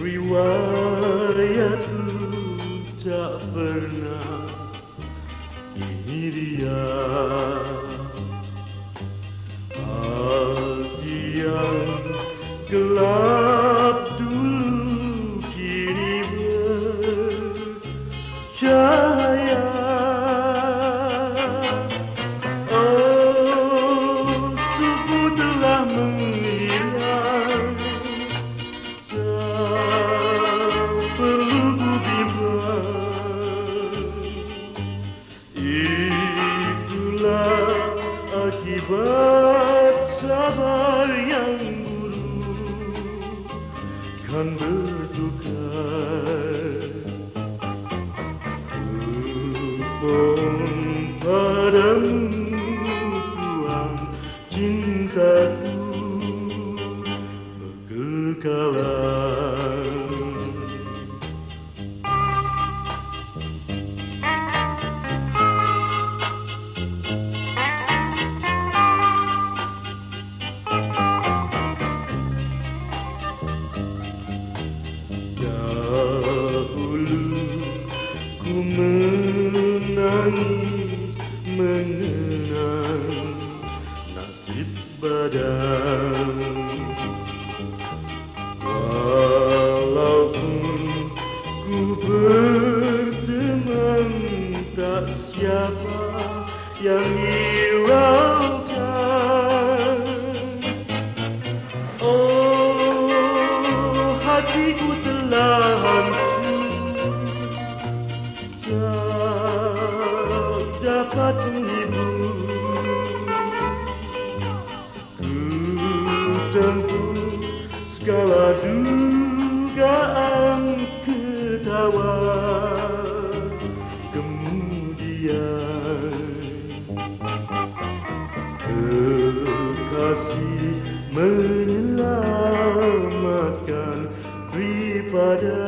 Riwayatku tak pernah ini dia Hati yang gelap dulu kini bercahaya Şafak sabah yağmuru. Kandırdı kar. Kupon paramı mengenang nasib badan. Walaupun ku berteman tak siapa yang hiraukan. Oh hatiku telah hancur Ku tempuh segala dugaan ketawa Kemudian Kekasih menyelamatkan daripada